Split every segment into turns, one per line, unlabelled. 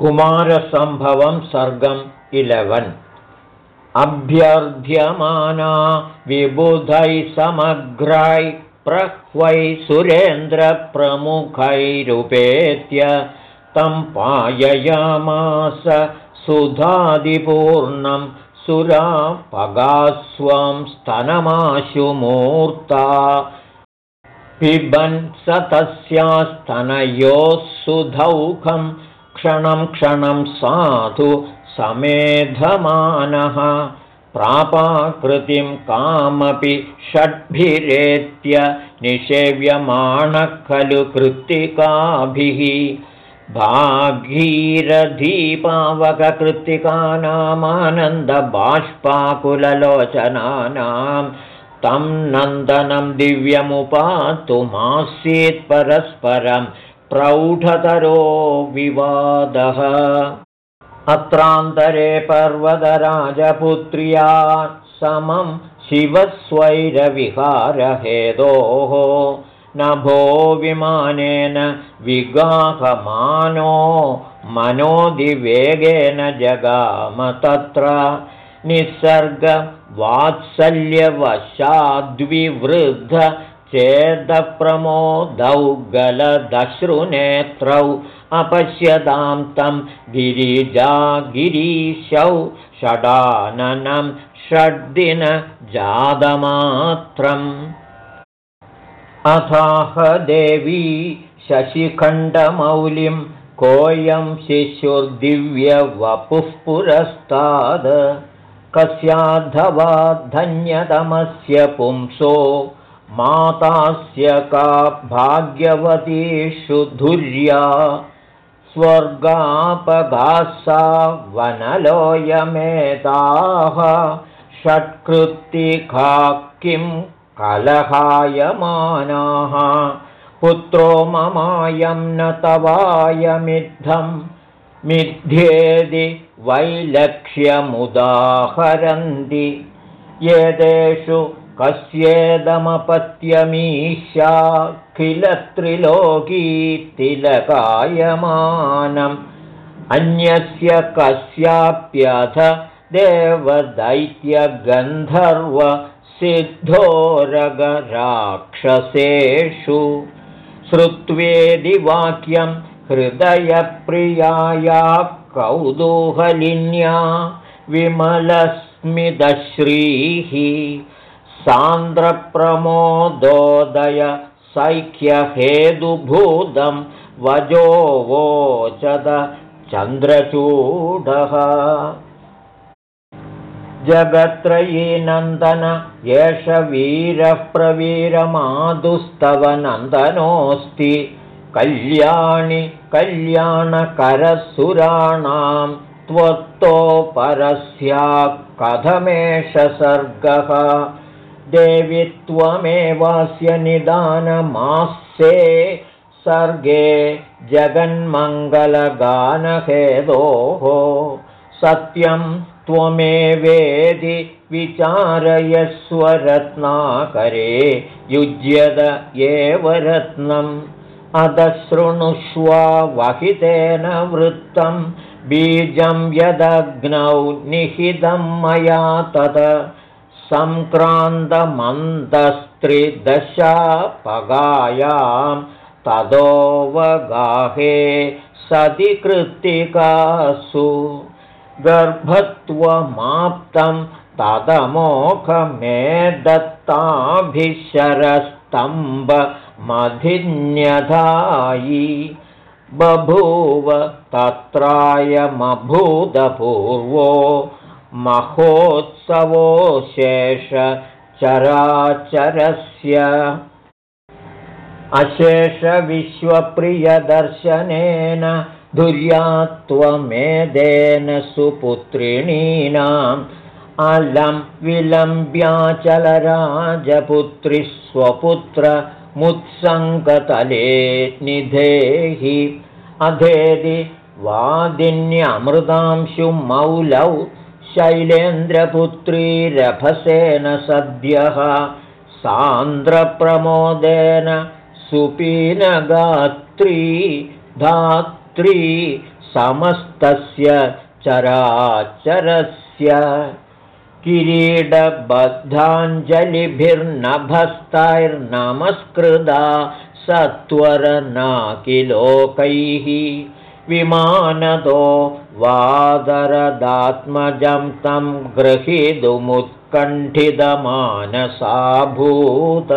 कुमारसम्भवं सर्गम् eleven. अभ्यर्थ्यमाना विबुधैः समग्राय प्रह्वै सुरेन्द्रप्रमुखैरुपेत्य तं पाययामास सुधादिपूर्णं सुरापगास्वं स्तनमाशुमूर्ता। पिबन् स तस्यास्तनयोः सुधौखं क्षणं क्षणं साधु समेधमानः। प्रापाकृतिं कामपि षड्भिरेत्य निषेव्यमाणः खलु कृत्तिकाभिः। भागीरधीपावककृत्तिकानामानन्दबाष्पाकुललोचनानां तं नन्दनं दिव्यमुपातुमासीत् परस्परं प्रौढतरो विवादः। अत्रान्तरे पर्वतराजपुत्र्या समं शिवस्वैरविहारहेतोः नभो विमानेन विगाहमानो मनोदिवेगेन जगाम तत्र। निःसर्गवात्सल्यवशाद्विवृद्ध चेदप्रमोदौ गलदश्रुनेत्रौ अपश्यतां तं गिरिजागिरीशौ षडाननं षड्दिनजातमात्रम्। अथाह देवी शशिखण्डमौलिं कोऽयं शिशुर्दिव्यवपुः पुरस्ताद्। कस्याद्धवा धन्यतमस्य पुंसो मातास्य का भाग्यवतीषु धुर्या स्वर्गापगासा वनलोयमेताः षट्कृत्तिका किं कलहायमानाः पुत्रो ममायं न तवायमिद्धं मिथ्येदि वैलक्ष्यमुदाहरन्ति एतेषु कस्येदमपत्यमीशा किल त्रिलोकीतिलकायमानम् अन्यस्य कस्याप्यथ देवदैत्यगन्धर्वसिद्धोरगराक्षसेषु। श्रुत्वेदि वाक्यं हृदयप्रियाया कौतूहलिन्या विमलस्मिदश्रीः सान्द्रप्रमोदोदय सैख्यहेतुभूतं वजो वोचद चन्द्रचूडः। जगत्त्रयीनन्दन एष वीरः प्रवीरमादुस्तव नन्दनोऽस्ति। कल्याणि कल्याणकरसुराणां त्वत्तो परस्या कथमेष सर्गः देवि त्वमेवास्य निदानमास्ये सर्गे जगन्मङ्गलगानहेदोः। सत्यं त्वमेवेदि विचारयस्वरत्नाकरे युज्यत एव रत्नम्। अधशृणुष्वा वहितेन वृत्तं बीजं यदग्नौ निहितं मया तत् सङ्क्रान्तमन्तस्त्रिदशापगायां तदोवगाहे सति कृत्तिकासु। गर्भत्वमाप्तं तदमोखमे दत्ताभिशरस्तम्भमधिन्यधायि बभूव तत्रायमभूतपूर्वो महोत्सवो शेषचराचरस्य अशेषविश्वप्रियदर्शनेन धुर्यात्वमेदेन सुपुत्रिणीनाम् अलं विलम्ब्याचलराजपुत्रि स्वपुत्रमुत्सङ्गतले निधेहि। अधेदि वादिन्यमृतांशुमौलौ शैलेन्द्रपुत्रीरभसेन सद्यः सान्द्रप्रमोदेन सुपीनगात्री धात्री समस्तस्य चराचरस्य किरीडबद्धाञ्जलिभिर्नभस्तैर्नमस्कृदा सत्वरनाकिलोकैः विमानदो वादरदात्मजं तं गृहीतुमुत्कण्ठितमानसाभूत।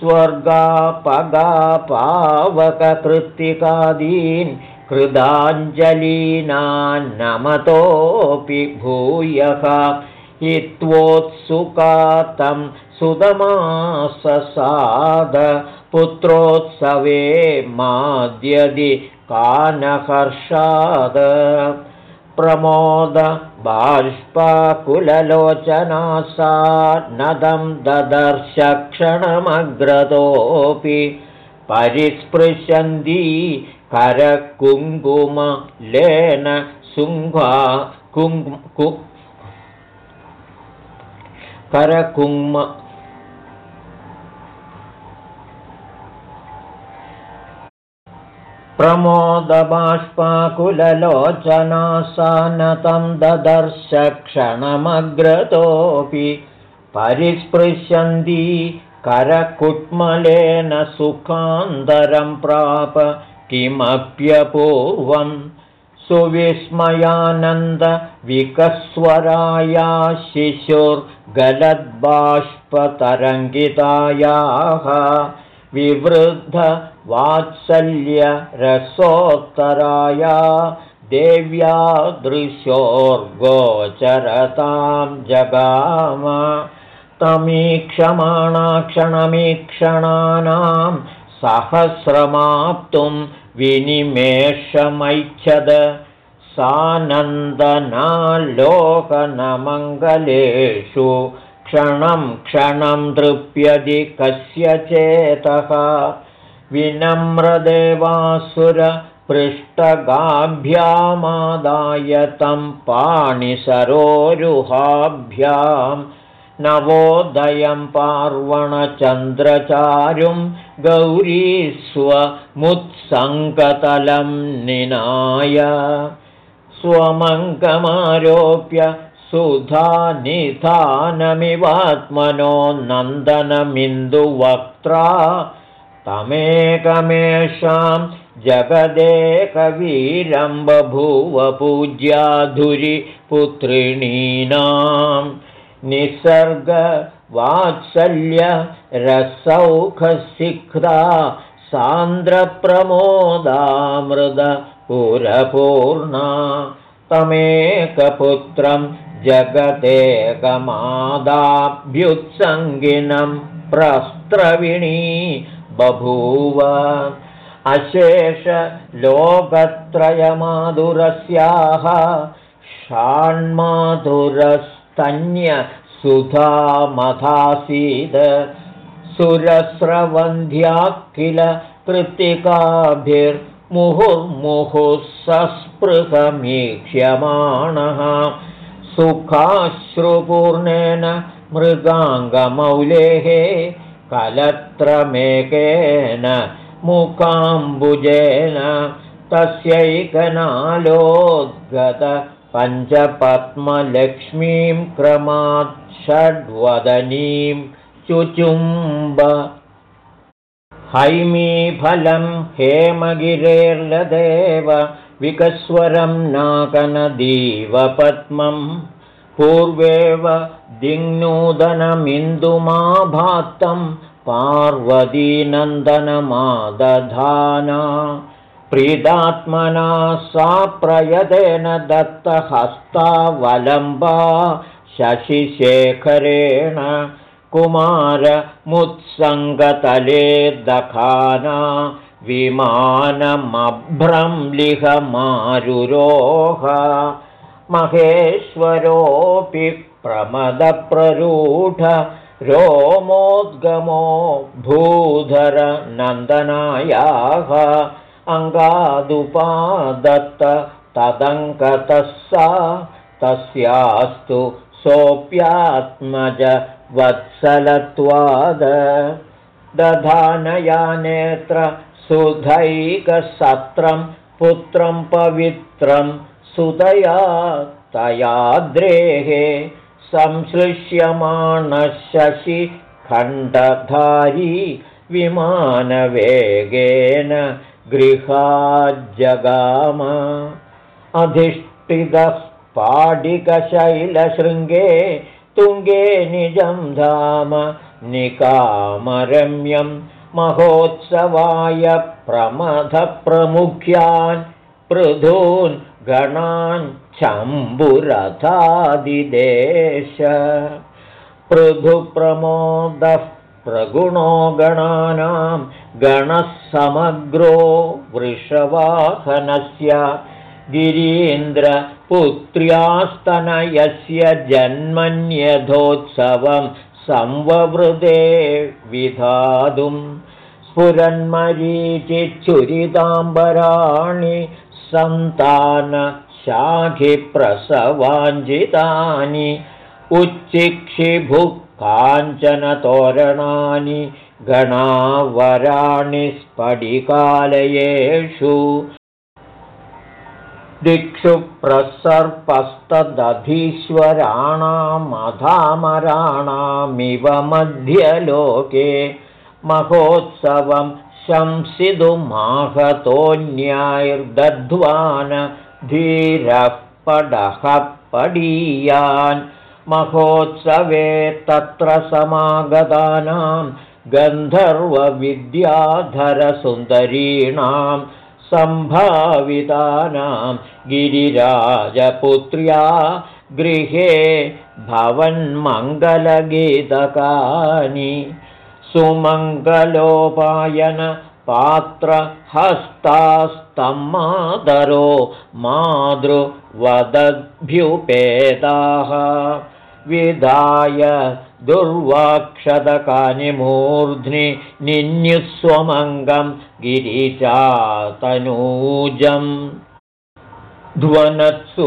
स्वर्गापगापावककृत्तिकादीन् कृदाञ्जलीनान्नमतोऽपि भूयः। हित्वोत्सुकातं सुदमाससाद पुत्रोत्सवे माद्यदि कानहर्षाद। प्रमोद बाष्पाकुललोचना सा नदं ददर्शक्षणमग्रतोऽपि परिस्पृशन्ती करकुङ्कुमलेन सुङ्घा कुङ्कु करकुङ्म प्रमोदबाष्पाकुललोचना सा नतं ददर्शक्षणमग्रतोऽपि परिस्पृशन्ती करकुट्मलेन सुखान्तरं प्राप किमप्यपूर्वम् सुविस्मयानन्दविकस्वराया शिशुर्गलद्बाष्पतरङ्गितायाः विवृद्धवात्सल्यरसोत्तराया देव्या दृश्योर्गोचरतां जगाम। तमीक्षमाणा क्षणमीक्षणानां सहस्रमाप्तुं विनिमेषमैच्छद। सानन्दनालोकनमङ्गलेषु क्षणं क्षणं तृप्यदि कस्य चेतः विनम्रदेवासुरपृष्ठगाभ्यामादाय तं पाणिसरोरुहाभ्यां नवोदयं पार्वणचन्द्रचारुं गौरीस्वमुत्सङ्गतलं निनाय स्वमङ्गमारोप्य सुधानिधानमिवात्मनो नन्दनमिन्दुवक्त्रा तमेकमेषां जगदेकवीरं बभूवपूज्याधुरिपुत्रिणीनां निसर्गवात्सल्यरसौखसिक्ता सान्द्रप्रमोदामृदपुरपूर्णा तमेकपुत्रं जगतेकमादाभ्युत्सङ्गिनं प्रस्त्रविणी बभूव। अशेषलोकत्रयमाधुरस्याः षाण्माधुरस्तन्यसुधामथासीद सुरस्रवन्ध्या किल कृत्तिकाभिर्मुहुर्मुहुः सस्पृहमीक्ष्यमाणः सुखाश्रुपूर्णेन मृगाङ्गमौलेः कलत्रमेकेन मुकाम्बुजेन तस्यैकनालोद्गत पञ्चपद्मलक्ष्मीं क्रमात् षड्वदनीं चुचुम्ब। हैमीफलं हेमगिरेर्लदेव विकस्वरं नाकनदीवपद्मं पूर्वेव दिङ्नूदनमिन्दुमाभात्तं पार्वतीनन्दनमादधाना। प्रीदात्मना सा प्रयदेन दत्तहस्तावलम्बा शशिशेखरेण कुमारमुत्सङ्गतले दखाना। विमानमभ्रंलिहमारुरोह महेश्वरोऽपि प्रमदप्ररूढ रोमोद्गमो भूधरनन्दनायाः अङ्गादुपादत्त तदङ्कतः सा तस्यास्तु सोऽप्यात्मज वत्सलत्वाद दधानया नेत्र सुधैकसत्रं पुत्रं पवित्रं सुतया तयाद्रेः खण्डधारी विमानवेगेन गृहाज्जगाम। अधिष्ठितः पाडिकशैलशृङ्गे तुङ्गे निजं धाम निकामरम्यं। महोत्सवाय प्रमथप्रमुख्यान् पृथून् गणान् चम्बुरथादिदेश। पृथुप्रमोदः प्रगुणो गणानां गणः समग्रो वृषवाहनस्य। गिरीन्द्रपुत्र्यास्तनयस्य जन्मन्यथोत्सवं संववृदे विधातुं। स्फुरन्मरीचिच्छुरिताम्बराणि सन्तानशाखिप्रसवाञ्जितानि उच्चिक्षिभुः काञ्चनतोरणानि गणावराणि स्फटिकालयेषु दिक्षु प्रसर्पस्तदधीश्वराणामधामराणामिव मध्यलोके महोत्सवं शंसितुमाहतोऽन्यायर्दध्वान् धीरः पडः पडीयान् महोत्सवे तत्र समागतानां गन्धर्वविद्याधरसुन्दरीणां सम्भावितानां गिरिराजपुत्र्या गृहे भवन्मङ्गलगीतकानि सुमङ्गलोपायन पात्रहस्तास्तम्मादरो मातृवदभ्युपेदाः। विधाय दुर्वाक्षतकानि मूर्ध्नि निन्युस्वमङ्गं गिरिचातनूजम् ध्वनत्सु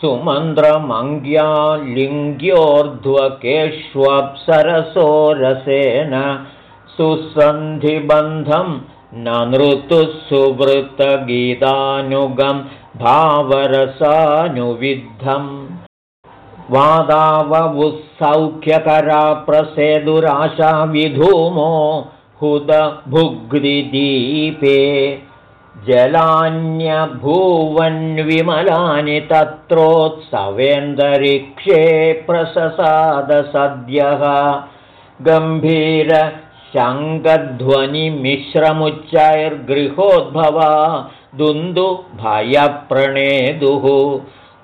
सुमन्द्रमङ्ग्या लिङ्ग्योर्ध्वकेष्वप्सरसोरसेन सुसन्धिबन्धं न नृतुः सुवृतगीतानुगं भावरसानुविद्धम् वादाववुःसौख्यकरा प्रसेदुराशा विधूमो हुदभुग्दिदीपे जलान्यभूवन्विमलानि तत्रोत्सवेन्दरिक्षे प्रससादसद्यः गम्भीरशङ्कध्वनिमिश्रमुच्चैर्गृहोद्भवा दुन्दुभयप्रणेदुः।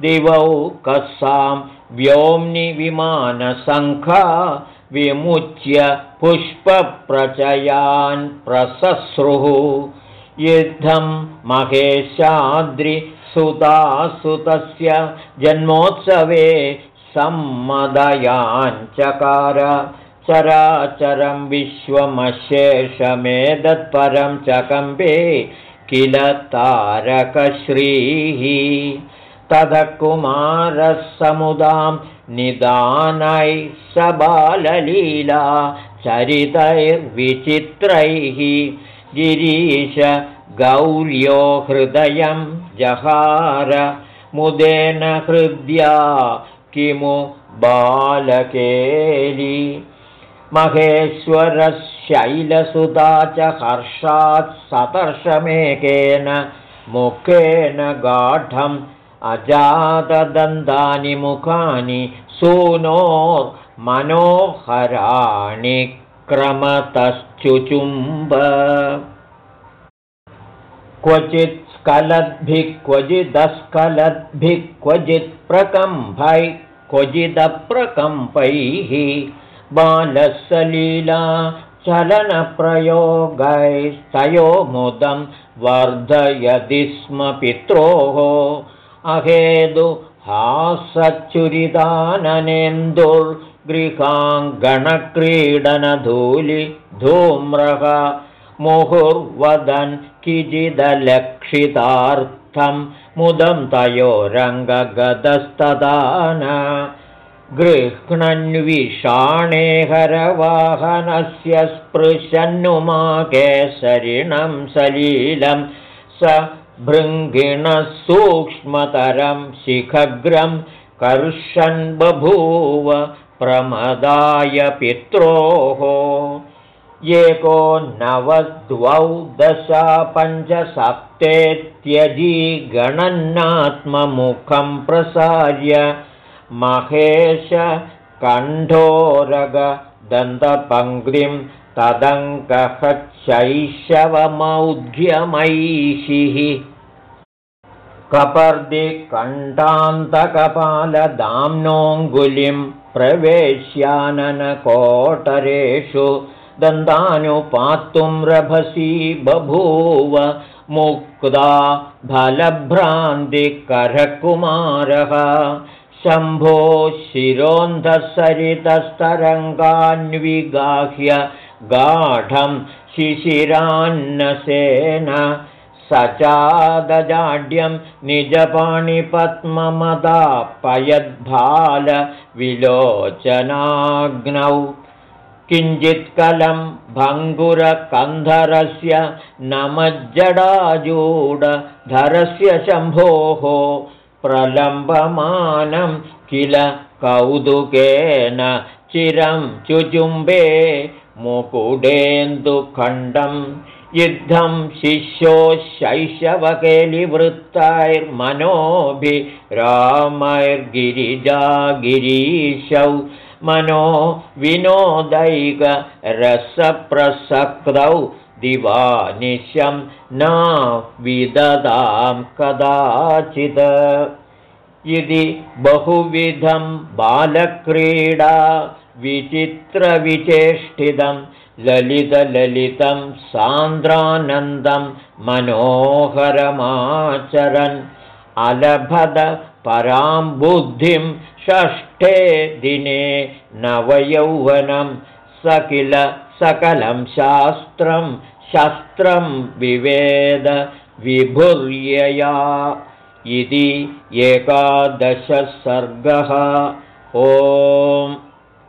दिवौकसां व्योम्नि विमानसङ्खा विमुच्य पुष्पप्रचयान् प्रसस्रुः युद्धं महेशाद्रिसुतासुतस्य जन्मोत्सवे सम्मदयाञ्चकार चराचरं विश्वमशेषमेदत्परं चकम्बे किल तारकश्रीः। ततः कुमारः समुदां निदानैः सबाललीला चरितैर्विचित्रैः गिरीश गौर्यो हृदयं जहार मुदेन हृद्या किमु बालकेली। महेश्वरशैलसुता च हर्षात् सतर्षमेकेन मुखेन गाढम् अजातदन्तानि मुखानि सूनोर्मनोहराणि क्रमतश्चुचुम्ब। क्वचित् स्खलद्भिः क्वचिदस्खलद्भिः क्वचित् प्रकम्भैः क्वचिदप्रकम्पैः बालसलीला चलनप्रयोगैस्तयो मुदं वर्धयति स्म पित्रोः। अहेदु हासच्युरिदाननेन्दुर्गृहाङ्गणक्रीडनधूलि धूम्रः मुहुर्वदन् किजिदलक्षितार्थं मुदं तयोरङ्गगतस्तदान। गृह्णन्विषाणेहरवाहनस्य स्पृशन्नुमा केसरिणं सलीलं स भृङ्गिणः सूक्ष्मतरं शिखग्रं कर्षन् बभूव प्रमदाय पित्रोः एको द्वौ दश पञ्चसप्तेत्यजी गणन्नात्ममुखं प्रसार्य महेश कण्ठोरगदन्तपङ्क्तिं तदङ्कहच्छैशवमौध्यमैषिः कपर्दिकण्ठान्तकपालदाम्नोऽङ्गुलिं प्रवेश्याननकोटरेषु दन्तानुपात्तुं रभसी बभूव मुक्ता फलभ्रान्तिकरकुमारः। शम्भो शिरोन्धसरितस्तरङ्गान्विगाह्य गाढं शिशिरान्नसेन स चादजाड्यं निजपाणिपद्ममदापयद्भालविलोचनाग्नौ किञ्चित्कलं भङ्गुरकन्धरस्य नमज्जडाजूडधरस्य शम्भोः प्रलम्बमानं किल कौतुकेन चिरं चुचुम्बे मुकुडेन्दुखण्डं युद्धं शिष्यो शैशवकेलिवृत्ताैर्मनोभिरामैर्गिरिजागिरीशौ मनो विनोदैकरसप्रसक्तौ दिवानिशं न विददां कदाचित्। इति बहुविधं बालक्रीडा विचित्रविचेष्टितं ललितललितं सान्द्रानन्दं मनोहरमाचरन् अलभद परां बुद्धिं षष्ठे दिने नवयौवनं स किल सकलं शास्त्रं शस्त्रं विवेद विभुर्यया। इति एकादशसर्गः। ओम्